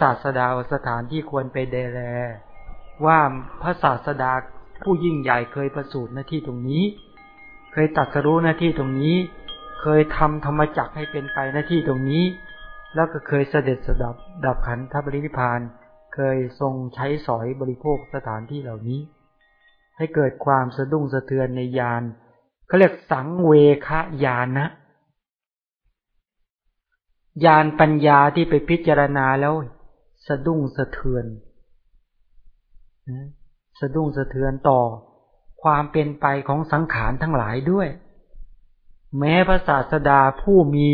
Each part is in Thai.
ศาสดาสถานที่ควรไปเดแลว่าพระศาสดาผู้ยิ่งใหญ่เคยประสูติหน้าที่ตรงนี้ เคยตัดสรู้หน้าที่ตรงนี้ เคยทำธรรมจักให้เป็นไปหน้าที่ตรงนี้ แล้วก็เคยเสด็จสดับดับขันธบริพิพานเคยทรงใช้สอยบริโภคสถานที่เหล่านี้ ให้เกิดความสะดุ้งสะเทือนในยานเขาเรียกสังเวคยานะยานปัญญาที่ไปพิจารณาแล้ว สะดุ้งสะเทือนสะดุ้งสะเทือนต่อความเป็นไปของสังขารทั้งหลายด้วย แม้พระศาสดาผู้มี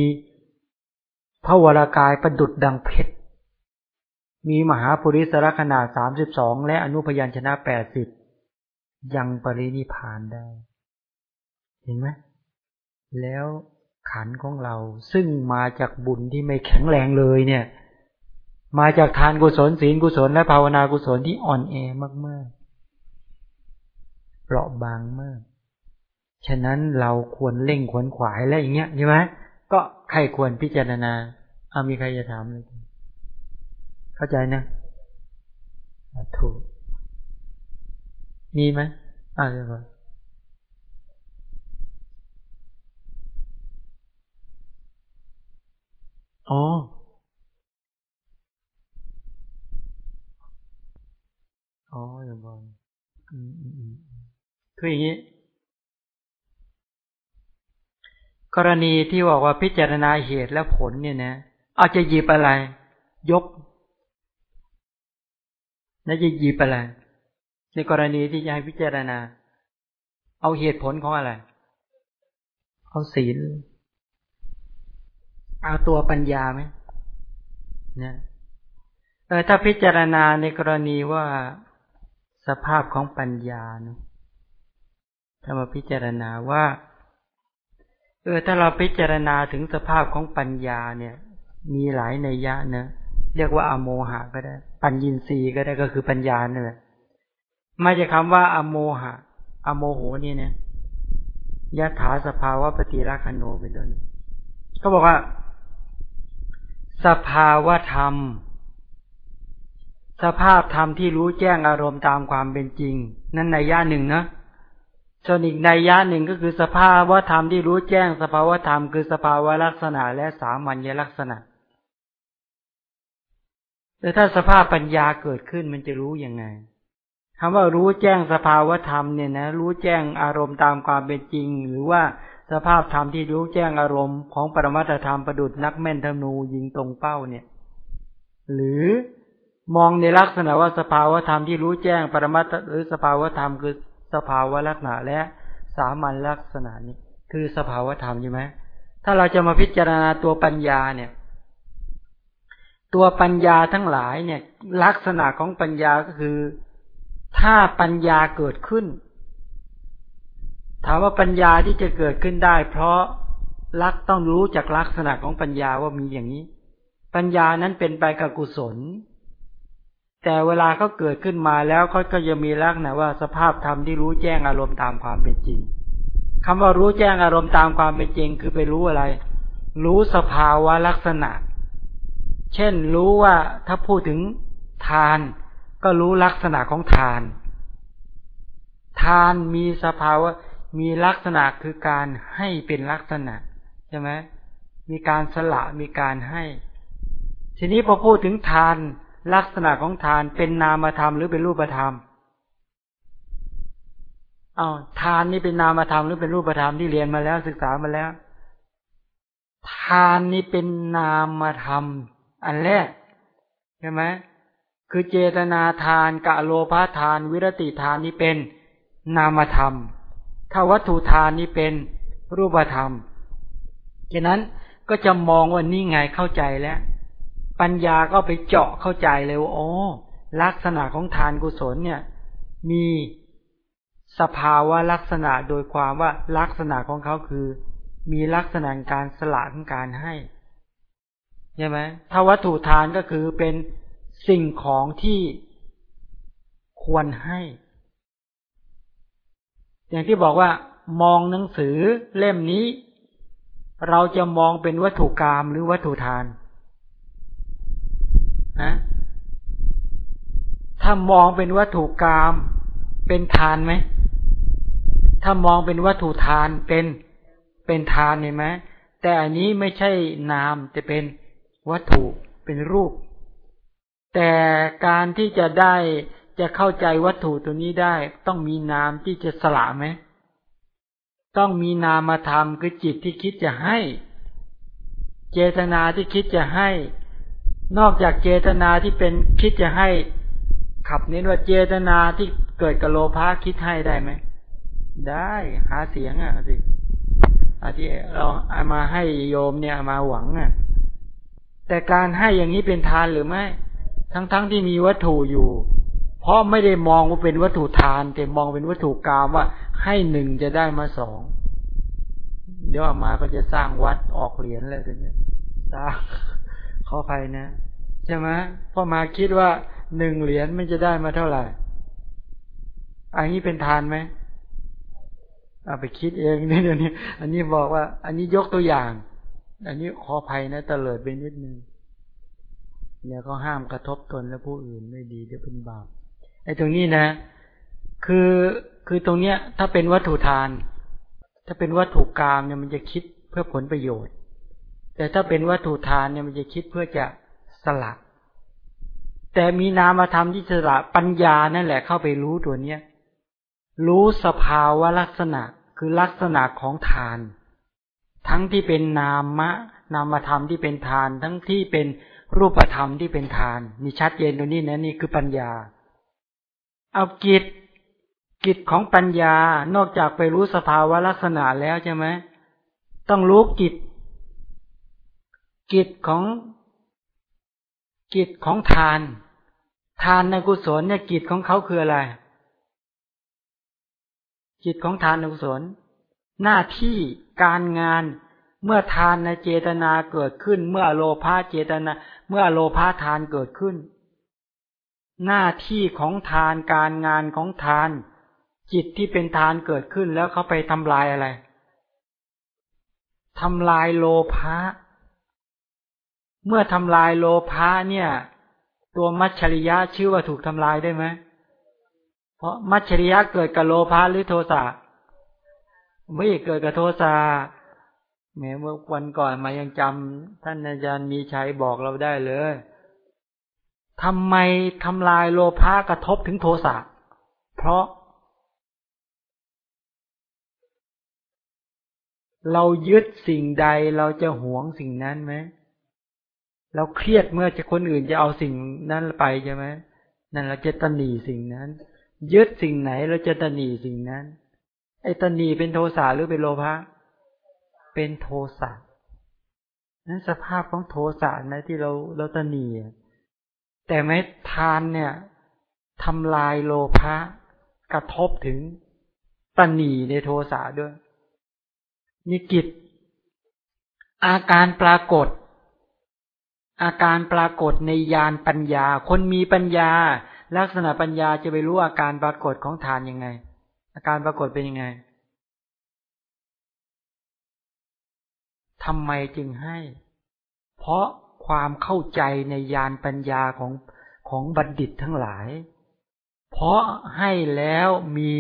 พระวรากายประดุดดังเพชร มีมหาปุริสระขนาดสามสิบสองและอนุพยัญชนะแปดสิบยังปรินิพานได้ เห็นไหมแล้วขันของเราซึ่งมาจากบุญที่ไม่แข็งแรงเลยเนี่ย มาจากทานกุศลศีลกุศลและภาวนากุศลที่อ่อนแอมากๆเปราะบางมาก ฉะนั้นเราควรเล่งขวนขวายและอย่างเงี้ยใช่ไหมก็ใครควรพิจารณาเอามีใครจะถามเลยเข้าใจนะถูกมีไหมอ่าเดี๋ยวอ๋ออ๋ อ๋ออย่างบอลอืมอืมอืมคืออย่างนี้ กรณีที่บอกว่าพิจารณาเหตุและผลเนี่ยนะเอาจะหยิบอะไร ยกน่าจะหยิบอะไร ในกรณีที่จะให้พิจารณา เอาเหตุผลของอะไร เอาศีล เอาตัวปัญญาไหมเนี่ยเออถ้าพิจารณาในกรณีว่า สภาพของปัญญาเนะถ้ามาพิจารณาว่า เออถ้าเราพิจารณาถึงสภาพของปัญญาเนี่ย มีหลายในยะเนะเรียกว่าอโมหะก็ได้ ปัญญินทรีย์ก็ได้ก็คือปัญญาเนี่ยมาจากคาว่า อโมหะ อโมโหนี่เนี่ยยะถาสภาวะปฏิรักขโนไปด้วยก็บอกว่า สภาวะธรรม สภาพธรรมที่รู้แจ้งอารมณ์ตามความเป็นจริง นั่นในย่าหนึ่งนะส่วนอีกในย่าหนึ่งก็คือสภาวะธรรมที่รู้แจ้งสภาวะธรรมคือสภาวะลักษณะและสามัญลักษณะแต่ถ้าสภาพปัญญาเกิดขึ้นมันจะรู้ยังไงคำว่ารู้แจ้งสภาวะธรรมเนี่ยนะรู้แจ้งอารมณ์ตามความเป็นจริง หรือว่าสภาพธรรมที่รู้แจ้งอารมณ์ของปรมัตธรรมประดุดนักแม่นธนูยิงตรงเป้าเนี่ย หรือ มองในลักษณะว่าสภาวธรรมที่รู้แจ้งปรมัตหรือสภาวธรรมคือสภาวลักษณะและสามัญลักษณะนี้ คือสภาวธรรมใช่ไหมถ้าเราจะมาพิจารณาตัวปัญญาเนี่ย ตัวปัญญาทั้งหลายเนี่ย ลักษณะของปัญญาก็คือ ถ้าปัญญาเกิดขึ้น ถามว่าปัญญาที่จะเกิดขึ้นได้ เพราะลักต้องรู้จากลักษณะของปัญญาว่ามีอย่างนี้ ปัญญานั้นเป็นไปกับกุศล แต่เวลาเขาเกิดขึ้นมาแล้วเขาก็จะมีลักษณะว่าสภาพธรรมที่รู้แจ้งอารมณ์ตามความเป็นจริงคำว่ารู้แจ้งอารมณ์ตามความเป็นจริง คือไปรู้อะไร รู้สภาวะลักษณะ เช่นรู้ว่าถ้าพูดถึงทาน ก็รู้ลักษณะของทาน ทานมีสภาวะมีลักษณะคือการให้เป็นลักษณะใช่ไหมมีการสละมีการให้ ทีนี้พอพูดถึงทาน ลักษณะของทานเป็นนามธรรมหรือเป็นรูปธรรมเอาทานนี่เป็นนามธรรมหรือเป็นรูปธรรมที่เรียนมาแล้วศึกษามาแล้ว ทานนี่เป็นนามธรรม อันแรกใช่ไหมคือเจตนาทานกะโลภาทาน วิรติทานนี่เป็นนามธรรม ถ้าวัตถุทานนี้เป็นรูปธรรมฉะนั้นก็จะมองว่านี่ไงเข้าใจแล้ว ปัญญาก็ไปเจาะเข้าใจเลยว่าโอ้ลักษณะของทานกุศลเนี่ย มีสภาวะลักษณะโดยความว่าลักษณะของเขาคือ มีลักษณะการสละของการให้ใช่ไหมถ้าวัตถุทานก็คือเป็นสิ่งของที่ควรให้ อย่างที่บอกว่ามองหนังสือเล่มนี้ เราจะมองเป็นวัตถุกรรมหรือวัตถุทาน นะถ้ามองเป็นวัตถุกรรมเป็นทานไหมถ้ามองเป็นวัตถุทานเป็นเป็นทานเห็นไหมแต่อันนี้ไม่ใช่นามจะเป็นวัตถุเป็นรูป แต่การที่จะได้จะเข้าใจวัตถุตัวนี้ได้ ต้องมีนามที่จะสละไหมต้องมีนามธรรมคือจิตที่คิดจะให้ เจตนาที่คิดจะให้ นอกจากเจตนาที่เป็นคิดจะให้ขับเน้นว่าเจตนาที่เกิดกับโลภะคิดให้ได้ไหม ได้หาเสียงอะสิอาที่เราเอามาให้โยมเนี่ยมาหวังอะ แต่การให้อย่างนี้เป็นทานหรือไม่ ทั้งๆทที่มีวัตถุอยู่ เพราะไม่ได้มองว่าเป็นวัตถุทาน แต่มองเป็นวัตถุกรรมว่าให้หนึ่งจะได้มาสองเดี๋ยวมาก็จะสร้างวัดออกเหรียญแล้วทีนี้สร้างขอไปนะ ใช่ไหมพ่อมาคิดว่าหนึ่งเหรียญมันจะได้มาเท่าไหร่ อันนี้เป็นทานไหมเอาไปคิดเองนี่เดี๋ยวนี้ อันนี้บอกว่า อันนี้ยกตัวอย่าง อันนี้ขอภัยนะเตลิดไปนิดนึงเนี่ยก็ห้ามกระทบตนและผู้อื่นไม่ดีเดี๋ยวเป็นบาปไอ้ตรงนี้นะ คือคือตรงเนี้ย ถ้าเป็นวัตถุทาน ถ้าเป็นวัตถุกรรมเนี่ยมันจะคิดเพื่อผลประโยชน์ แต่ถ้าเป็นวัตถุทานเนี่ยมันจะคิดเพื่อจะ สละ แต่มีนามธรรมที่สละปัญญานั่นแหละเข้าไปรู้ตัวเนี้ย รู้สภาวะลักษณะคือลักษณะของทาน ทั้งที่เป็นนามะ นามธรรมที่เป็นทาน ทั้งที่เป็นรูปธรรมที่เป็นทาน มีชัดเจนตรงนี้นะนี่คือปัญญา เอากิจกิจของปัญญานอกจากไปรู้สภาวะลักษณะแล้วใช่ไหมต้องรู้กิจ กิจของ กิจของทาน ทานในกุศลเนี่ยกิจของเขาคืออะไรจิตของทานกุศล หน้าที่การงานเมื่อทานในเจตนาเกิดขึ้น เมื่อโลภะเจตนา เมื่อโลภะทานเกิดขึ้น หน้าที่ของทานการงานของทาน จิตที่เป็นทานเกิดขึ้นแล้วเขาไปทำลายอะไรทำลายโลภะ เมื่อทำลายโลภะเนี่ย ตัวมัชชริยะชื่อว่าถูกทำลายได้ไหมเพราะมัชชริยะเกิดกับโลภะหรือโทสะไม่เกิดกับโทสะแม้เมื่อวันก่อนมายังจำท่านอาจารย์มีชัยบอกเราได้เลยทำไมทำลายโลภะกระทบถึงโทสะเพราะ เรายึดสิ่งใดเราจะหวงสิ่งนั้นไหม เราเครียดเมื่อจะคนอื่นจะเอาสิ่งนั้นไปใช่ไหมนั่นเราจะตนีสิ่งนั้น ยึดสิ่งไหนเราจะตนีสิ่งนั้น ไอ้ตนีเป็นโทสะหรือเป็นโลภะเป็นโทสะนั้นสภาพของโทสะนะที่เราเราตนีแต่ไม่ทานเนี่ยทำลายโลภะกระทบถึงตนีในโทสะด้วยนี่กิจอาการปรากฏ อาการปรากฏในยานปัญญา คนมีปัญญา ลักษณะปัญญาจะไปรู้อาการปรากฏของทานยังไง อาการปรากฏเป็นยังไงทำไมจึงให้ เพราะความเข้าใจในยานปัญญาของของบัณฑิตทั้งหลาย เพราะให้แล้วมี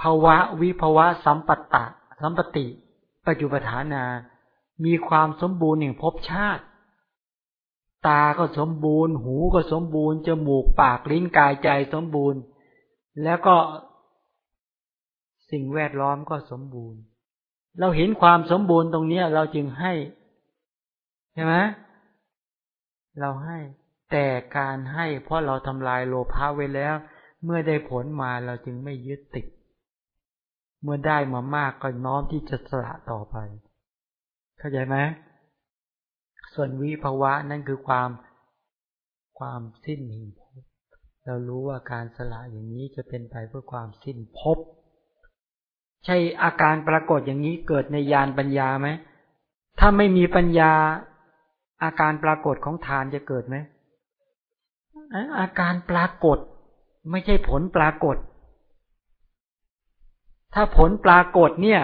ภาวะวิภาวะสัมปตะ สัมปติ ปัจจุปฐานา มีความสมบูรณ์แห่งภพชาติ ตาก็สมบูรณ์ หูก็สมบูรณ์ จมูกปากลิ้นกายใจสมบูรณ์ แล้วก็สิ่งแวดล้อมก็สมบูรณ์ เราเห็นความสมบูรณ์ตรงนี้เราจึงให้ใช่ไหมเราให้แต่การให้เพราะเราทำลายโลภะไว้แล้ว เมื่อได้ผลมาเราจึงไม่ยึดติด เมื่อได้มามากก็น้อมที่จะสละต่อไป เข้าใจไหม ส่วนวิภาวะนั่นคือความความสิ้นแห่งภพเรารู้ว่าการสละอย่างนี้จะเป็นไปเพื่อความสิ้นภพใช่อาการปรากฏอย่างนี้เกิดในยานปัญญาไหมถ้าไม่มีปัญญา อาการปรากฏของทานจะเกิดไหมอาการปรากฏ ไม่ใช่ผลปรากฏ ถ้าผลปรากฏเนี่ย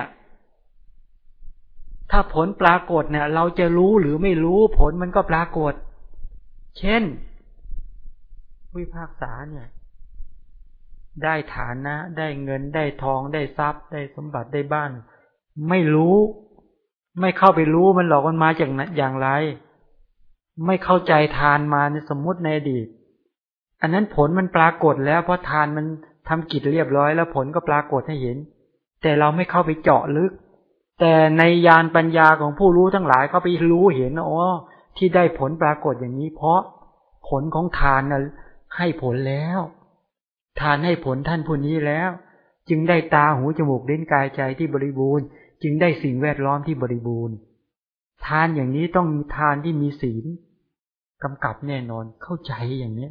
ถ้าผลปรากฏเนี่ย เราจะรู้หรือไม่รู้ผลมันก็ปรากฏ เช่นวิภาคษาเนี่ย ได้ฐานนะ ได้เงินได้ทองได้ทรัพย์ ได้สมบัติได้บ้าน ไม่รู้ ไม่เข้าไปรู้มันหลอกมันมาจากอย่างไร ไม่เข้าใจทานมาในสมมุติในอดีต อันนั้นผลมันปรากฏแล้ว เพราะทานมันทำกิจเรียบร้อยแล้วผลก็ปรากฏให้เห็น แต่เราไม่เข้าไปเจาะลึก แต่ในยานปัญญาของผู้รู้ทั้งหลายเขาไปรู้เห็นอ๋อที่ได้ผลปรากฏอย่างนี้ เพราะผลของทานนะให้ผลแล้ว ทานให้ผลท่านผู้นี้แล้ว จึงได้ตาหูจมูกเล่นกายใจที่บริบูรณ์ จึงได้สิ่งแวดล้อมที่บริบูรณ์ ทานอย่างนี้ต้องมีทานที่มีศีลกำกับแน่นอนเข้าใจอย่างนี้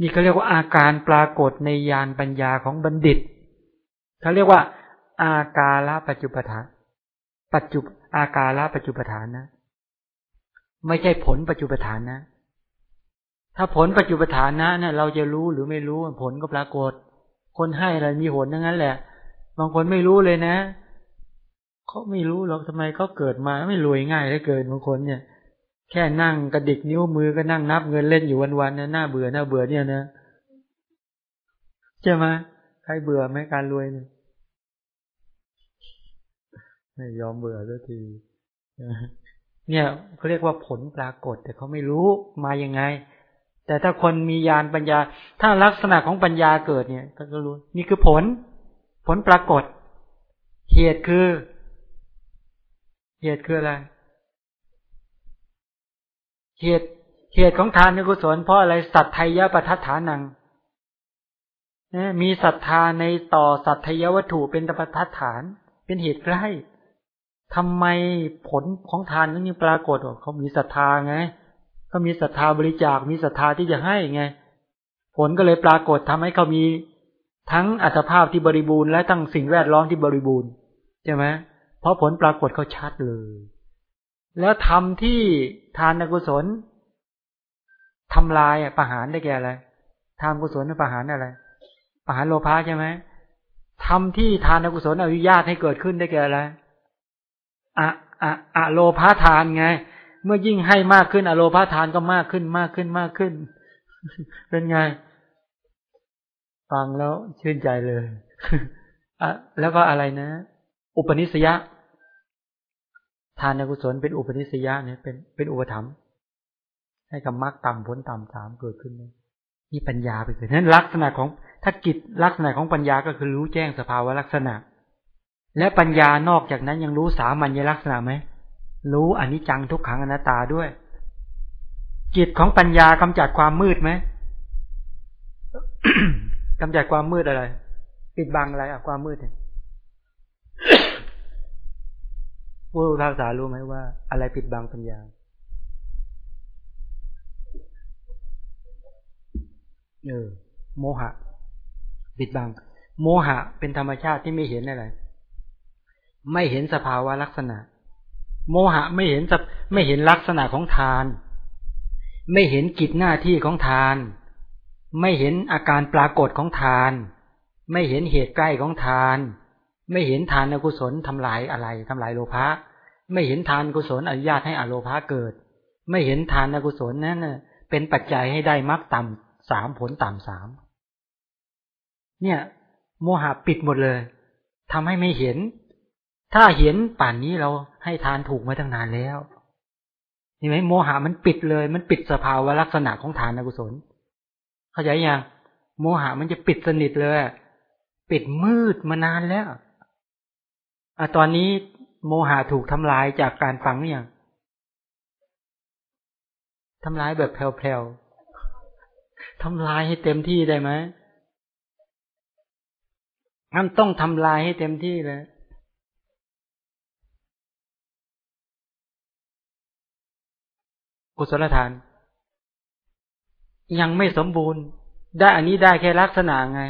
นี่เขาเรียกว่าอาการปรากฏในยานปัญญาของบัณฑิตเขาเรียกว่า อาการละปัจจุปทาน ปัจจุอาการละปัจจุปทานนะ ไม่ใช่ผลปัจจุปทานนะ ถ้าผลปัจจุปทานนะเนี่ยเราจะรู้หรือไม่รู้ผลก็ปรากฏ คนให้อะไรมีผลทั้งนั้นแหละ บางคนไม่รู้เลยนะเขาไม่รู้หรอกทำไมเขาเกิดมาไม่รวยง่ายเลยเกินบางคนเนี่ย แค่นั่งกระดิกนิ้วมือก็นั่งนับเงินเล่นอยู่วันๆนะหน้าเบื่อหน้าเบื่อเนี่ยนะใช่ไหมใครเบื่อไหมการรวยเนี่ย ไม่ยอมเบื่อสักทีเนี่ยเขาเรียกว่าผลปรากฏ แต่เขาไม่รู้มายังไง แต่ถ้าคนมียานปัญญา ถ้าลักษณะของปัญญาเกิดเนี่ยก็รู้นี่คือผล ผลปรากฏ เหตุคือ เหตุคืออะไร เหตุเหตุของทานกุศลเพราะอะไรสัตไทยปทัฏฐานังมีศรัทธาในต่อสัตทยวัตถุเป็นตปทัฏฐาน เป็นเหตุใกล้ ทำไมผลของทานนั้นยังปรากฏเขามีศรัทธาไงเขามีศรัทธาบริจาค มีศรัทธาที่จะให้ไง ผลก็เลยปรากฏทำให้เขามีทั้งอัตภาพที่บริบูรณ์และทั้งสิ่งแวดล้อมที่บริบูรณ์ใช่ไหมเพราะผลปรากฏเขาชัดเลย แล้วทำที่ทานกุศลทำลายอะประหารได้แก่อะไรทานกุศลประหารอะไร ประหารโลภะใช่ไหมทำที่ทานกุศลอนุญาตให้เกิดขึ้นได้แก่อะไร อะอะอะโลภะทานไง เมื่อยิ่งให้มากขึ้น อโลภะทานก็มากขึ้นมากขึ้นมากขึ้น เป็นไง ฟังแล้วชื่นใจเลยอะแล้วก็อะไรนะ อุปนิสยะทานกุศลเป็นอุปนิสัยะเนี่ยเป็นเป็นอุปธรรมให้กับมรรคต่ำผลต่ำสามเกิดขึ้นนี่ปัญญาไปเกิดนั้นลักษณะของถ้ากิจลักษณะของปัญญาก็คือรู้แจ้งสภาวะลักษณะ และปัญญานอกจากนั้นยังรู้สามัญลักษณะไหม รู้อนิจจังทุกขังอนัตตาด้วยกิจของปัญญากำจัดความมืดไหมกำจัดความมืดอะไร ปิดบังอะไรอะความมืดเนี่ยผู้ภาษารู้ไหมว่า อะไรปิดบังปัญญาเออโมหะ ปิดบัง โมหะเป็นธรรมชาติที่ไม่เห็นอะไร ไม่เห็นสภาวะลักษณะ โมหะไม่เห็นไม่เห็นลักษณะของทาน ไม่เห็นกิจหน้าที่ของทาน ไม่เห็นอาการปรากฏของทาน ไม่เห็นเหตุใกล้ของทาน ไม่เห็นทานกุศลทำลายอะไรทำลายโลภะไม่เห็นทานกุศลอนุญาตให้อโลภะเกิด ไม่เห็นทานกุศลนั้นเป็นปัจจัยให้ได้มรรคต่ำสามผลต่ำสามเนี่ย โมหะปิดหมดเลยทำให้ไม่เห็น ถ้าเห็นป่านนี้เราให้ทานถูกมาตั้งนานแล้วเห็นไหมโมหะมันปิดเลย มันปิดสภาวะลักษณะของทานอกุศล เข้าใจยังโมหะมันจะปิดสนิทเลย ปิดมืดมานานแล้วอะตอนนี้โมหะถูกทำลายจากการฟังหรือยังทำลายแบบแผ่วๆทำลายให้เต็มที่ได้ไหมงั้นต้องทำลายให้เต็มที่เลย กุศลทาน ยังไม่สมบูรณ์ ได้อันนี้ได้แค่ลักษณะไง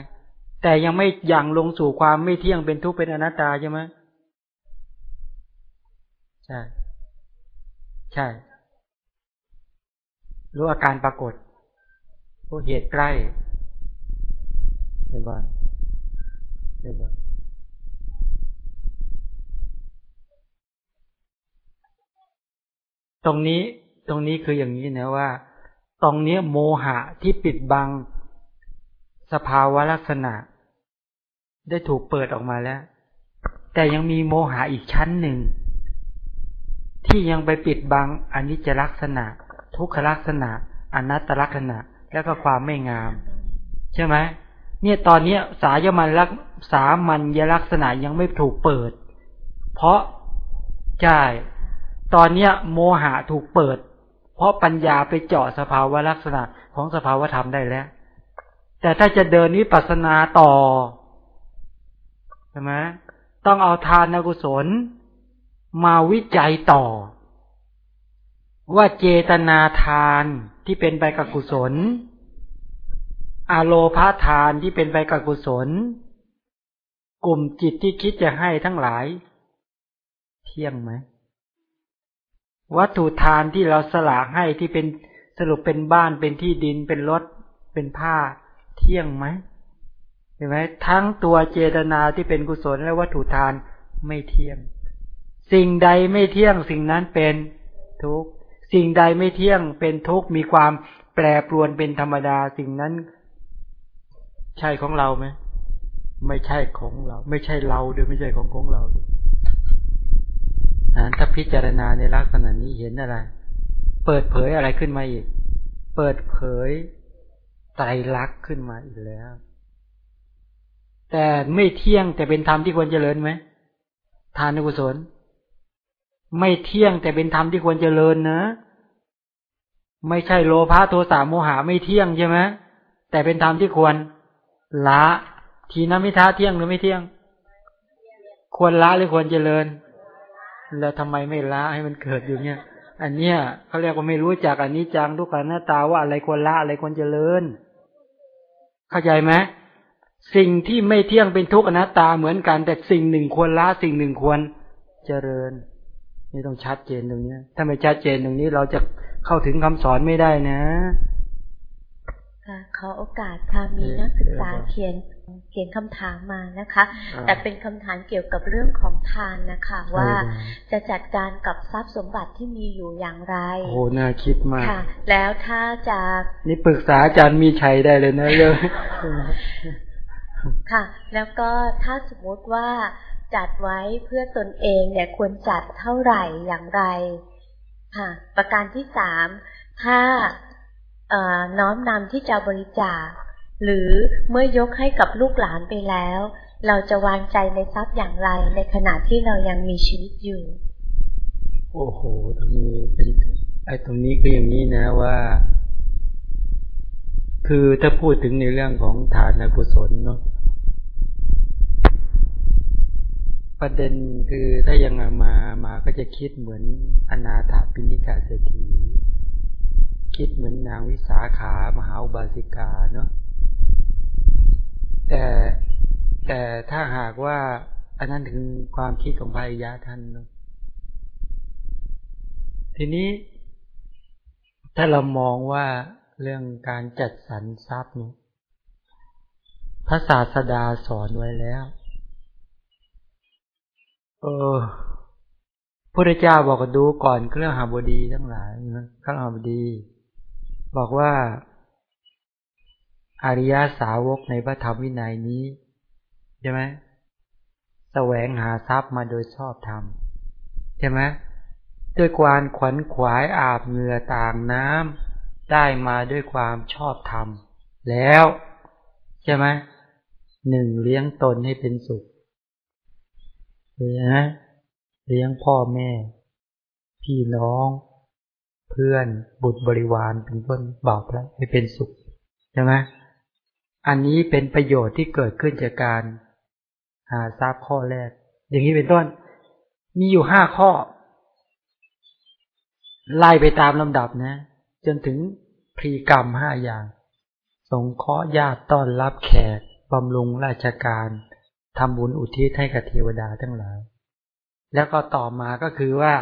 แต่ยังไม่ยังลงสู่ความไม่เที่ยงเป็นทุกข์เป็นอนัตตาใช่ไหมใช่ ใช่ รู้อาการปรากฏผู้เหตุใกล้เป็นบ้านเป็นบ้านตรงนี้ ตรงนี้คืออย่างนี้นะว่า ตรงนี้โมหะที่ปิดบัง สภาวะลักษณะ ได้ถูกเปิดออกมาแล้ว แต่ยังมีโมหะอีกชั้นหนึ่ง ที่ยังไปปิดบังอนิจจลักษณะ ทุกขลักษณะ อนัตตลักษณะ แล้วก็ความไม่งาม ใช่ไหมเนี่ยตอนนี้สายมันลักสามัญยลักษณะยังไม่ถูกเปิด เพราะใช่ตอนเนี้ยโมหะถูกเปิด ราะปัญญาไปเจาะสภาวะลักษณะของสภาวะธรรมได้แล้ว แต่ถ้าจะเดินวิปัสสนาต่อใช่ไหมต้องเอาทานกุศล มาวิจัยต่อ ว่าเจตนาทานที่เป็นไปกับกุศล อโลพาทานที่เป็นไปกับกุศล กลุ่มจิตที่คิดจะให้ทั้งหลาย เที่ยงไหม วัตถุทานที่เราสละให้ที่เป็นสรุปเป็นบ้านเป็นที่ดินเป็นรถเป็นผ้าเที่ยงไหมเห็นไหมทั้งตัวเจตนาที่เป็นกุศลและวัตถุทานไม่เที่ยง สิ่งใดไม่เที่ยงสิ่งนั้นเป็นทุกสิ่งใดไม่เที่ยงเป็นทุกมีความแปรปรวนเป็นธรรมดาสิ่งนั้น ใช่ของเราไหมไม่ใช่ของเรา ไม่ใช่เราด้วยไม่ใช่ของของเรานะ ถ้าพิจารณาในลักษณะนี้เห็นอะไร เปิดเผยอะไรขึ้นมาอีก เปิดเผยไตรลักษณ์ขึ้นมาอีกแล้ว แต่ไม่เที่ยงแต่เป็นธรรมที่ควรเจริญไหมทานกุศล ไม่เที่ยงแต่เป็นธรรมที่ควรเจริญนะ ไม่ใช่โลภะโทสะโมหะไม่เที่ยงใช่ไหมแต่เป็นธรรมที่ควรละทีนมิท้าเที่ยงหรือไม่เที่ยง ควรละหรือควรเจริญ แล้วทำไมไม่ละให้มันเกิดอยู่เนี่ย อันเนี้ยเขาเรียกว่าไม่รู้จักอันนี้จังทุกขันหน้าตาว่าอะไรควรละอะไรควรเจริญ เข้าใจไหมสิ่งที่ไม่เที่ยงเป็นทุกข์อนัตตาเหมือนกัน แต่สิ่งหนึ่งควรละสิ่งหนึ่งควรเจริญ นี่ต้องชัดเจนตรงนี้ถ้าไม่ชัดเจนตรงนี้เราจะเข้าถึงคำสอนไม่ได้นะค่ะขอโอกาสค่ะมีนักศึกษาเขียน เขียนคำถามมานะคะ แต่เป็นคำถามเกี่ยวกับเรื่องของทานนะคะ ว่าจะจัดการกับทรัพย์สมบัติที่มีอยู่อย่างไรโอ้น่าคิดมากค่ะ แล้วถ้าจะนี่ปรึกษาอาจารย์มีชัยได้เลยนะเลยค่ะ แล้วก็ถ้าสมมติว่าจัดไว้เพื่อตนเองเนี่ยควรจัดเท่าไหร่อย่างไร ค่ะ ประการที่สามถ้าน้อมนำที่จะบริจาค หรือเมื่อยกให้กับลูกหลานไปแล้ว เราจะวางใจในทรัพย์อย่างไรในขณะที่เรายังมีชีวิตอยู่ โอ้โห ตรงนี้เป็นไอ้ตรงนี้คืออย่างนี้นะว่า คือถ้าพูดถึงในเรื่องของฐานกุศลเนาะประเด็นคือถ้ายังมามาก็จะคิดเหมือนอนาถาปิณิกาเศรษฐีคิดเหมือนนางวิสาขามหาอุบาสิกาเนาะ แต่แต่ถ้าหากว่า อันนั้นถึงความคิดของพายยะท่านเนาะทีนี้ ถ้าเรามองว่าเรื่องการจัดสรรทรัพย์เนี่ยพระศาสดาสอนไว้แล้วเออพระเจ้าบอกดูก่อนเครื่องหาบดีทั้งหลายนะเครื่องหาบดี บอกว่า อริยสาวกในพระธรรมวินัยนี้ใช่ไหมแสวงหาทรัพย์มาโดยชอบธรรมใช่ไหมด้วยความขวัญขวายอาบเหงื่อต่างน้ำได้มาด้วยความชอบธรรม แล้วใช่ไหมหนึ่งเลี้ยงตนให้เป็นสุขเนไหมเลี้ยงพ่อแม่ พี่น้อง เพื่อนบุตรบริวารเป็นต้นบอกแล้วให้เป็นสุขใช่ไหม อันนี้เป็นประโยชน์ที่เกิดขึ้นจากการ หาทราบข้อแรก อย่างนี้เป็นต้น มีอยู่ห้าข้อ ไล่ไปตามลำดับนะ จนถึงพรีกรรมห้าอย่าง สงเคราะห์ญาติต้อนรับแขกบำรุงราชการทำบุญอุทิศให้กับเทวดาทั้งหลาย แล้วก็ต่อมาก็คือว่า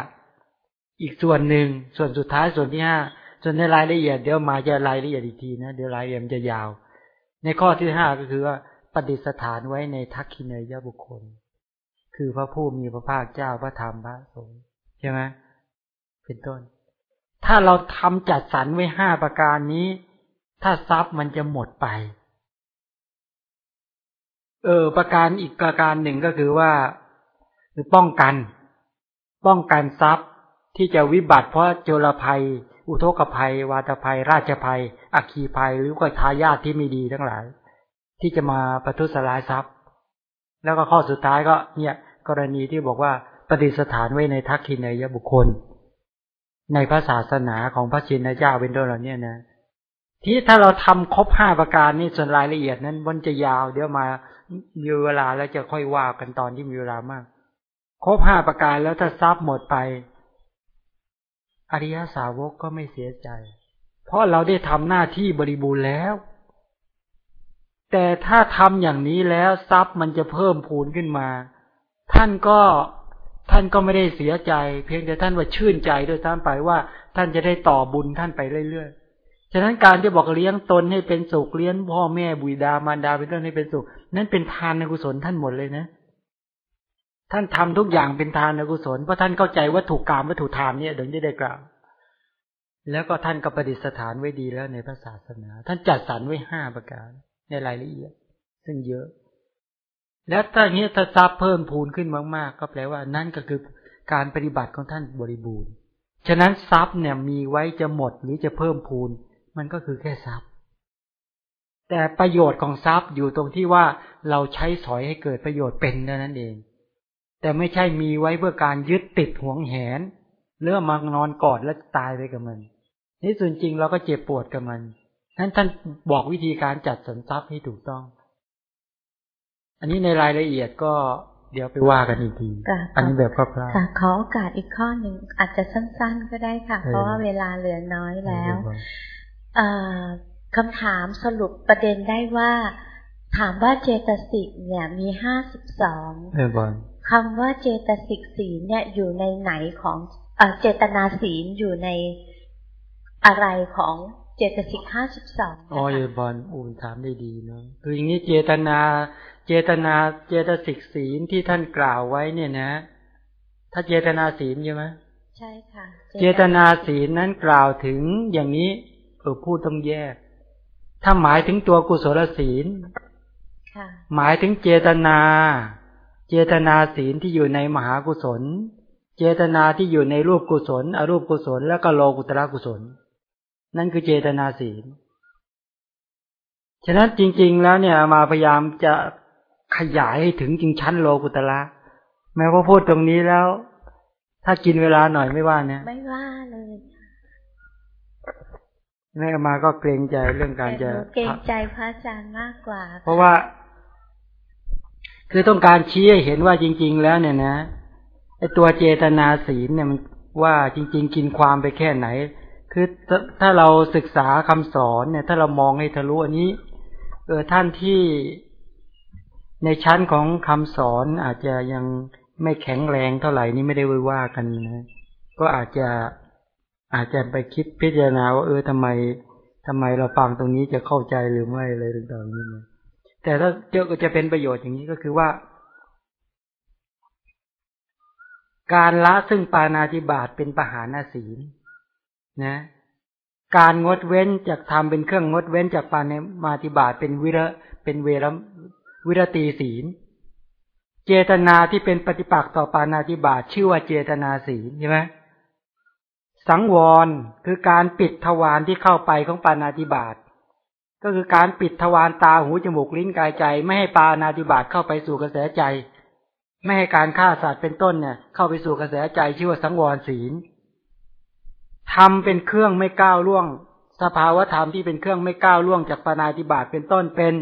อีกส่วนหนึ่งส่วนสุดท้ายส่วนที่ห้าส่วนในรายละเอียดเดี๋ยวมาจะรายละเอียดอีกทีนะเดี๋ยวรายละเอียดจะยาว ในข้อที่ห้าก็คือว่าปฏิสถานไว้ในทักขิเนยบุคคล คือพระผู้มีพระภาคเจ้าพระธรรมพระสงฆ์ใช่ไหมเป็นต้น ถ้าเราทำจัดสรรไว้ห้าประการนี้ ถ้าทรัพย์มันจะหมดไป เออ ประการอีกประการหนึ่งก็คือว่าคือป้องกัน ป้องกันทรัพย์ที่จะวิบัติเพราะโจรภัย อุทกภัย วาตภัย ราชภัย อัคคีภัย หรือก็ทายาทที่ไม่ดีทั้งหลาย ที่จะมาประทุษร้ายทรัพย์ แล้วก็ข้อสุดท้ายก็เนี่ยกรณีที่บอกว่าปฏิสถานไว้ในทักขินยบุคคล ในพระศาสนาของพระชินเจ้าเป็นต้นเหล่านี้นะที่ถ้าเราทำครบห้าประการนี้ส่วนรายละเอียดนั้นมันจะยาวเดี๋ยวมามีเวลาแล้วจะค่อยว่ากันตอนที่มีเวลามาก ครบห้าประการแล้วถ้าทรัพย์หมดไป อริยสาวกก็ไม่เสียใจ เพราะเราได้ทำหน้าที่บริบูรณ์แล้ว แต่ถ้าทำอย่างนี้แล้วทรัพย์มันจะเพิ่มพูนขึ้นมา ท่านก็ท่านก็ไม่ได้เสียใจ เพียงแต่ท่านว่าชื่นใจด้วยซ้ำไปว่า ท่านจะได้ต่อบุญท่านไปเรื่อยๆ ฉะนั้นการที่บอกเลี้ยงตนให้เป็นสุขเลี้ยงพ่อแม่บุตรดามารดาเป็นต้นให้เป็นสุข นั่นเป็นทานในกุศลท่านหมดเลยนะ ท่านทำทุกอย่างเป็นทานกุศลเพราะท่านเข้าใจวัตถุกรรมวัตถุทานเนี่ยเดี๋ยวจะได้กล่าวแล้วก็ท่านก็ประดิษฐานไว้ดีแล้วในพระศาสนา ท่านจัดสรรไว้ห้าประการ ในรายละเอียด ซึ่งเยอะ แล้วถ้าเนี้ยถ้าทรัพย์เพิ่มพูนขึ้นมาก ๆ ก็แปลว่านั่นก็คือการปฏิบัติของท่านบริบูรณ์ฉะนั้นทรัพย์เนี่ยมีไว้จะหมดหรือจะเพิ่มพูน มันก็คือแค่ทรัพย์ แต่ประโยชน์ของทรัพย์อยู่ตรงที่ว่าเราใช้สอยให้เกิดประโยชน์เป็นเท่านั้นเอง แต่ไม่ใช่มีไว้เพื่อการยึดติดห่วงแหนเลื่อมานอนกอดแล้วตายไปกับมันนี่ส่วนจริงเราก็เจ็บปวดกับมันนั้นท่านบอกวิธีการจัดสรรทรัพย์ให้ถูกต้อง อันนี้ในรายละเอียดก็เดี๋ยวไปว่ากันอีกที อันนี้แบบคร่าวๆขอโอกาสอีกข้อหนึ่งอาจจะสั้น ๆ ก็ได้ค่ะ เพราะว่าเวลาเหลือน้อยแล้วคำถามสรุปประเด็นได้ว่า ถามว่าเจตสิกเนี่ยมีห้าสิบสอง คำว่าเจตสิกศีลเนี่ยอยู่ในไหนของอเจตนาศีลอยู่ในอะไรของเจตสิกห้าสิบสองอ๋อเยบอลอุ่นถามได้ดีเนาะคืออย่างนี้เจตนา เจตนาเจตสิกศีลที่ท่านกล่าวไว้เนี่ยนะ ถ้าเจตนาศีลใช่ไหมใช่ค่ะ เจตนาศีลนั้นกล่าวถึงอย่างนี้เออพูดต้องแยก ถ้าหมายถึงตัวกุศลศีลหมายถึงเจตนา เจตนาศีลที่อยู่ในมหากุศล เจตนาที่อยู่ในรูปกุศล อรูปกุศล แล้วก็โลกุตระกุศล นั่นคือเจตนาศีล ฉะนั้นจริง ๆ แล้วเนี่ยมาพยายามจะขยายให้ถึงจริงชั้นโลกุตระแม้ว่าพูดตรงนี้แล้ว ถ้ากินเวลาหน่อยไม่ว่าเนี่ยไม่ว่าเลยแม่มาก็เกรงใจเรื่องการจะเกรงใจพระอาจารย์มากกว่า เพราะว่า คือต้องการชี้ให้เห็นว่าจริง ๆ แล้วเนี่ยนะไอตัวเจตนาศีลเนี่ยมันว่าจริง ๆ กินความไปแค่ไหน คือถ้าเราศึกษาคำสอนเนี่ย ถ้าเรามองให้ทะลุอันนี้ เออท่านที่ในชั้นของคำสอนอาจจะยังไม่แข็งแรงเท่าไหร่นี่ไม่ได้ไว้ว่ากันนะก็อาจจะอาจจะไปคิดพิจารณาว่าเออทำไมทำไมเราฟังตรงนี้จะเข้าใจหรือไม่อะไรต่างๆนี่นะ แต่ถ้าเจอก็จะเป็นประโยชน์อย่างนี้ก็คือว่า การละซึ่งปานาธิบาตเป็นปหานาศีลนะ การงดเว้นจากทำเป็นเครื่องงดเว้นจากปานาธิบาตเป็นวิระเป็นเวรวิรตีศีล เจตนาที่เป็นปฏิปักษ์ต่อปานาธิบาตชื่อว่าเจตนาศีลใช่ไหมสังวรคือการปิดทวารที่เข้าไปของปานาธิบาต ก็คือการปิดทวารตาหูจมูกลิ้นกายใจ ไม่ให้ปานาติบาตเข้าไปสู่กระแสใจ ไม่ให้การฆ่าสัตว์เป็นต้นเนี่ย เข้าไปสู่กระแสใจชื่อว่าสังวรศีลทำเป็นเครื่องไม่ก้าวล่วง สภาวธรรมที่เป็นเครื่องไม่ก้าวล่วงจากปานาติบาตเป็นต้นเป็น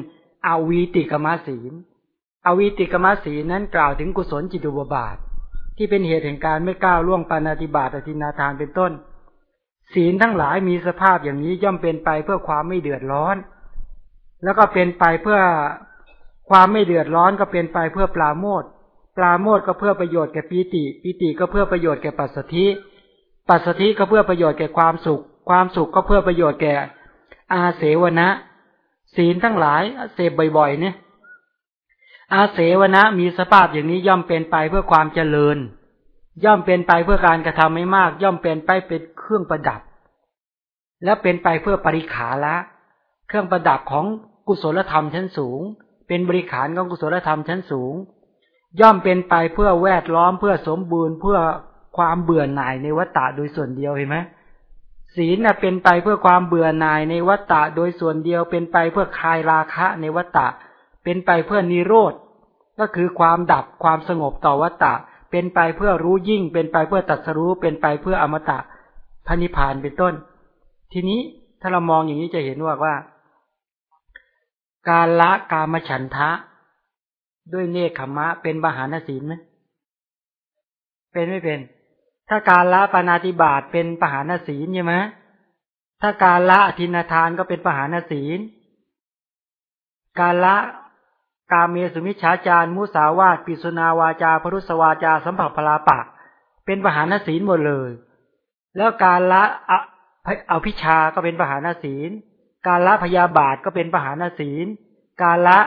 อวีติกมศีลอวิติกมสีนั้นกล่าวถึงกุศลจิตุบบาท ที่เป็นเหตุแห่งการไม่ก้าวล่วงปานาติบาตอธินาทานเป็นต้น ศีลทั้งหลายมีสภาพอย่างนี้ย่อมเป็นไปเพื่อความไม่เดือดร้อน แล้วก็เป็นไปเพื่อความไม่เดือดร้อนก็เป็นไปเพื่อปลาโมดปลาโมดก็เพื่อประโยชน์แก่ปีติปีติก็เพื่อประโยชน์แก่ปัสสธิปัสสธิก็เพื่อประโยชน์แก่ความสุข ความสุขก็เพื่อประโยชน์แก่ อาเสวนะ ศีลทั้งหลายเสพบ่อยๆ เนี่ยอาเสวนะมีสภาพอย่างนี้ย่อมเป็นไปเพื่อความเจริญ ย่อมเป็นไปเพื่อการกระทำไม่มาก ย่อมเป็นไปเป็นเครื่องประดับ และเป็นไปเพื่อปริขาละ เครื่องประดับของกุศลธรรมชั้นสูง เป็นบริขารของกุศลธรรมชั้นสูง ย่อมเป็นไปเพื่อแวดล้อมเพื่อสมบูรณ์ เพื่อความเบื่อหน่ายในวัฏฏะโดยส่วนเดียวเห็นไหมศีลน่ะเป็นไปเพื่อความเบื่อหน่ายในวัฏฏะโดยส่วนเดียว เป็นไปเพื่อคลายราคะในวัฏฏะเป็นไปเพื่อนิโรธก็คือความดับความสงบต่อวัฏฏะ เป็นไปเพื่อรู้ยิ่ง เป็นไปเพื่อตัดสรู้ เป็นไปเพื่ออมตะพระนิพพานเป็นต้น ทีนี้ถ้าเรามองอย่างนี้จะเห็นว่าว่า การละกามฉันทะ ด้วยเนคขมะ เป็นบาหานศีลไหมเป็นไม่เป็น ถ้าการละปานาติบาตเป็นปหานศีลใช่ไหมถ้าการละอธินาทานก็เป็นปหานศีล การละ กาเมสุมิชฌาจารมุสาวาตปิสุนาวาจาพรุสวาจา สัมผัสพลาปะ เป็นปหานศีลหมดเลย แล้วการละเอาพิชาก็เป็นปหานศีล การละพยาบาทก็เป็นปหานศีล การละ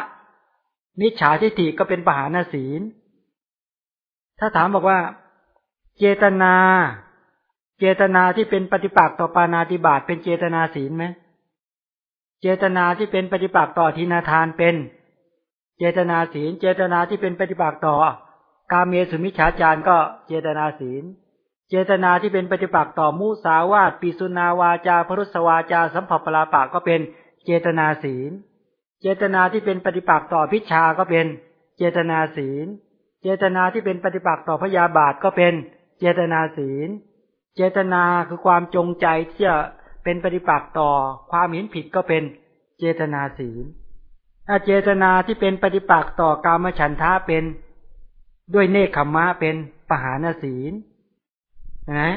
มิจฉาทิฏฐิก็เป็นปหานศีล ถ้าถามบอกว่า เจตนา เจตนาที่เป็นปฏิปักษ์ต่อปานาติบาตเป็นเจตนาศีลไหมเจตนาที่เป็นปฏิปักษ์ต่อทินาทานเป็น เจตนาศีล เจตนาที่เป็นปฏิปักษ์ต่อกาเมสุมิชฌาจารก็เจตนาศีล เจตนาที่เป็นปฏิปักษ์ต่อมุสาวาตปิสุนาวาจาพรุสวาจา สัมผัสปลาปากก็เป็นเจตนาศีล เจตนาที่เป็นปฏิปักษ์ต่อพิชาก็เป็นเจตนาศีล เจตนาที่เป็นปฏิปักษ์ต่อพยาบาทก็เป็นเจตนาศีล เจตนาคือความจงใจที่จะเป็นปฏิปักษ์ต่อความเห็นผิดก็เป็นเจตนาศีล เจตนาที่เป็นปฏิปักษ์ต่อกามฉันทะเป็นด้วยเนคขมมะเป็นปหานศีลนะ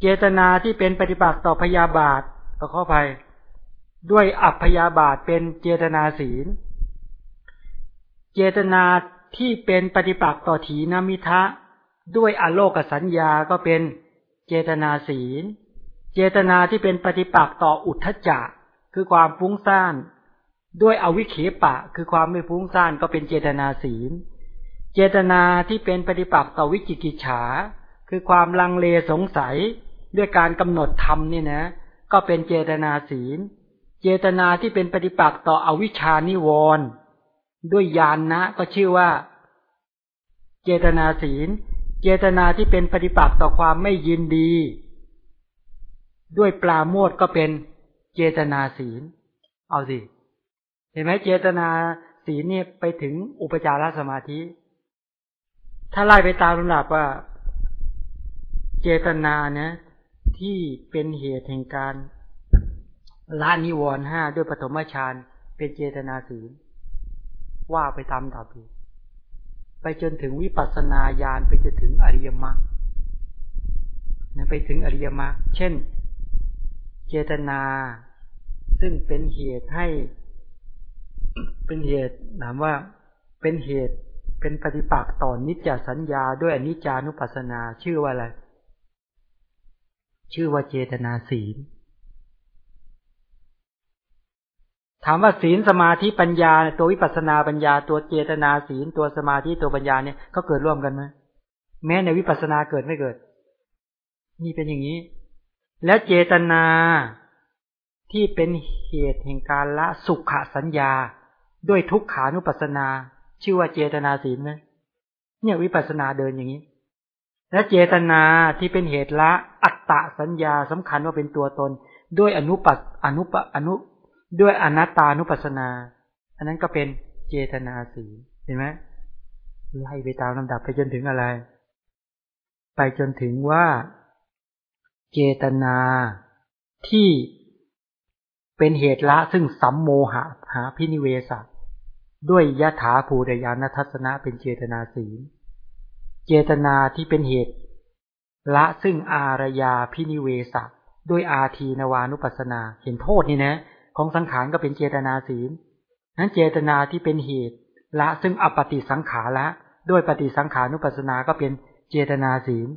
เจตนาที่เป็นปฏิปักษ์ต่อพยาบาทก็ข้าไปด้วยอัพยาบาทเป็นเจตนาศีล เจตนาที่เป็นปฏิปักษ์ต่อถีนมิทะ ด้วยอโลกสัญญาก็เป็นเจตนาศีล เจตนาที่เป็นปฏิปักษ์ต่ออุทธจักคือความฟุ้งซ่าน ด้วยอวิเคปะ คือความไม่ฟุ้งซ่านก็เป็นเจตนาศีล เจตนาที่เป็นปฏิปักษ์ต่อวิจิกิจฉา คือความลังเลสงสัยด้วยการกำหนดธรรมนี่นะ ก็เป็นเจตนาศีล เจตนาที่เป็นปฏิปักษ์ต่ออวิชานิวรณ์ด้วยญาณนะก็ชื่อว่า เจตนาศีล เจตนาที่เป็นปฏิปักษ์ต่อความไม่ยินดี ด้วยปลาโมดก็เป็นเจตนาศีล เอาสิ เห็นไหมเจตนาศีลเนี่ยไปถึงอุปจารสมาธิ ถ้าไล่ไปตามลำดับว่า เจตนาเนะที่เป็นเหตุแห่งการละนิวรณ์ห้าด้วยปฐมฌานเป็นเจตนาศีลว่าไปตามดับไปจนถึงวิปัสสนาญาณไปจนถึงอริยมรรคไปถึงอริยมรรคเช่น เจตนา ซึ่งเป็นเหตุให้ เป็นเหตุถามว่าเป็นเหตุเป็นปฏิปักษ์ต่อนิจจสัญญาด้วยอนิจจานุปัสสนา ชื่อว่าอะไร ชื่อว่าเจตนาศีล ถามว่าศีลสมาธิปัญญา ตัววิปัสนาปัญญา ตัวเจตนาศีล ตัวสมาธิตัวปัญญาเนี่ยก็เกิดร่วมกันไหมแม้ในวิปัสนาเกิดไม่เกิด นี่เป็นอย่างนี้ และเจตนาที่เป็นเหตุแห่งการละสุขสัญญา ด้วยทุกขานุปัสนา ชื่อว่าเจตนาศีลไหมเนี่ยวิปัสนาเดินอย่างนี้ และเจตนาที่เป็นเหตุละอัตตะสัญญาสำคัญว่าเป็นตัวตน ด้วยอนุปัสอนุปอนุ ด้วยอนัตตานุปัสนา อันนั้นก็เป็นเจตนาสีเห็นไหมไล่ไปตามลำดับไปจนถึงอะไร ไปจนถึงว่าเจตนาที่เป็นเหตุละซึ่งสัมโมหะหาพินิเวส ด้วยยะถาภูรยานทัศนะเป็นเจตนาศีลเจตนาที่เป็นเหตุ ละซึ่งอารยาพินิเวสด้วยอาทีนวานุปัสนา เห็นโทษนี่นะ ของสังขารก็เป็นเจตนาศีลนั้นเจตนาที่เป็นเหตุ ละซึ่งอปฏิสังขาละ ด้วยปฏิสังขานุปัสนาก็เป็นเจตนาศีล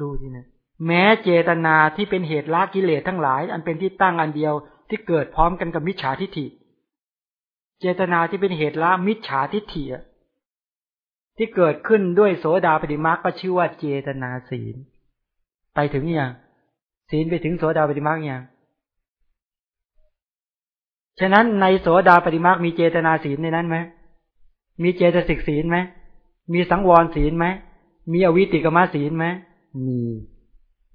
ดูที่นะแม้เจตนาที่เป็นเหตุละกิเลสทั้งหลาย อันเป็นที่ตั้งอันเดียวที่เกิดพร้อมกันกับมิจฉาทิฏฐิ เจตนาที่เป็นเหตุละมิจฉาทิฏฐิที่เกิดขึ้นด้วยโสดาปฏิมาก็ชื่อว่าเจตนาศีล ไปถึงอย่างศีลไปถึงโสดาปฏิมาอย่างฉะนั้นในโสดาปฏิมามีเจตนาศีลในนั้นไหมมีเจตสิกศีลไหมมีสังวรศีลไหมมีอวิติกรรมศีลไหมมี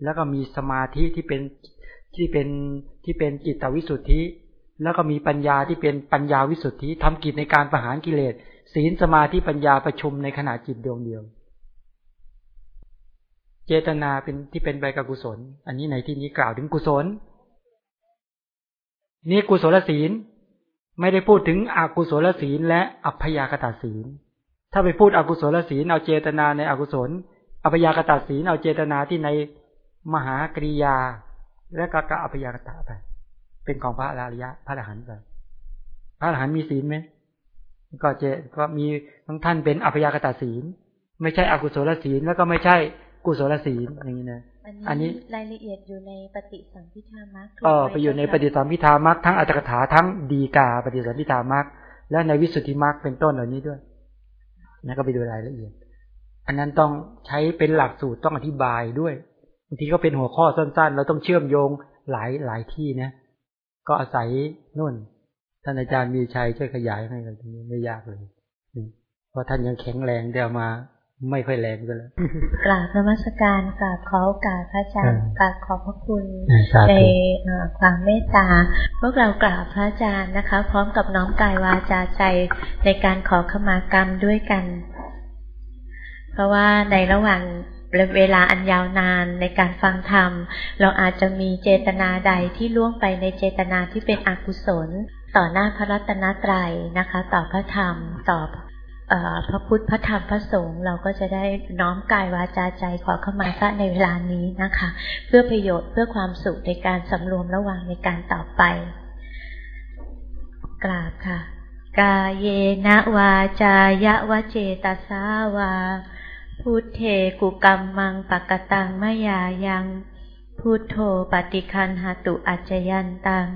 แล้วก็มีสมาธิที่เป็นที่เป็นที่เป็นจิตวิสุทธิ แล้วก็มีปัญญาที่เป็นปัญญาวิสุทธิทำกิจในการประหารกิเลส ศีลสมาธิปัญญาประชุมในขณะจิตดวงเดียว เจตนาเป็นที่เป็นใบกกุศล อันนี้ในที่นี้กล่าวถึงกุศล นี่กุศลศีลไม่ได้พูดถึงอกุศลศีลและอัพยากตาศีล ถ้าไปพูดอกุศลศีลเอาเจตนาในอกุศล อัพยากตาศีลเอาเจตนาที่ในมหากริยา และก็กะอัพยากตาไป เป็นของพระอริยะ พระอรหันต์ไปพระอรหันต์มีศีลไหมก็เจก็มีทั้งท่านเป็นอัพยากตาศีล ไม่ใช่อกุศลศีลแล้วก็ไม่ใช่กุศลศีลอย่างนี้นะอันนี้รายละเอียดอยู่ในปฏิสัมพิธามัคเออไปอยู่ในปฏิสัมพิธามัคทั้งอัตถกถาทั้งดีกา ปฏิสัมพิธามัคและในวิสุทธิมัคเป็นต้นเหล่านี้ด้วยนะก็ไปดูรายละเอียด อันนั้นต้องใช้เป็นหลักสูตรต้องอธิบายด้วยบางทีก็เป็นหัวข้อสั้นๆ เราต้องเชื่อมโยงหลายหลายที่นะ ก็อาศัยนุ่น ท่านอาจารย์มีชัยช่วยขยายให้เราตรงนี้ไม่ยากเลยเพราะท่านยังแข็งแรงเดี๋ยวมาไม่ค่อยแรงก็แล้วกราบนมัสการกราบขอโอกาสพระอาจารย์กราบขอบพระคุณในความเมตตา พวกเรากราบพระอาจารย์นะคะ พร้อมกับน้อมกายวาจาใจในการขอขมากรรมด้วยกัน เพราะว่าในระหว่าง เวลาอันยาวนานในการฟังธรรม เราอาจจะมีเจตนาใดที่ล่วงไปในเจตนาที่เป็นอกุศล ต่อหน้าพระรัตนตรัยนะคะ ต่อพระธรรม ต่อพระพุทธพระธรรมพระสงฆ์เราก็จะได้น้อมกายวาจาใจขอเข้ามาพระในเวลานี้นะคะ เพื่อประโยชน์เพื่อความสุขในการสำรวมระวังในการต่อไป กราบค่ะ กาเยนะวาจายะวะเจตสาวา พุทเทกุกรรมมังปะกตังมยายัง พุทโธปฏิคันหาตุอัจยันตัง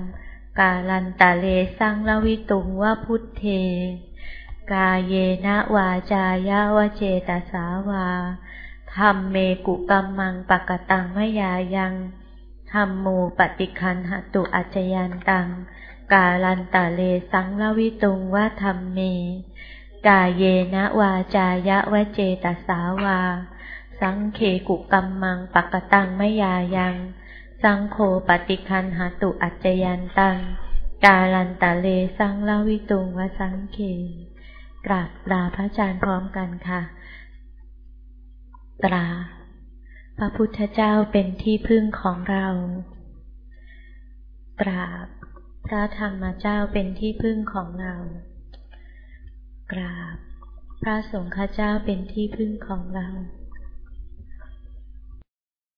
กาลันตะเลสังลวิตุงว่าพุทเท กาเยนะวาจายาวเจตสาวาธรรมเมกุกรรมมังปะกตังมยายังธรรมมูปฏิคันหตุอัจยันตัง กาลันตะเลสังลวิตุงว่าธรรมเม กาเยนะวาจายะวะเจตสาวา สังเคกุกรรมมังปะกตังไมยายัง สังโฆปฏิคันหาตุอัจจยันตัง กาลันตะเลสังลาวิตุงวะสังเคกราบลาพระอาจารย์พร้อมกันค่ะ ตรา พระพุทธเจ้าเป็นที่พึ่งของเราตราบ พระธรรมเจ้าเป็นที่พึ่งของเรา กราบ พระสงฆ์ข้าเจ้าเป็นที่พึ่งของเรา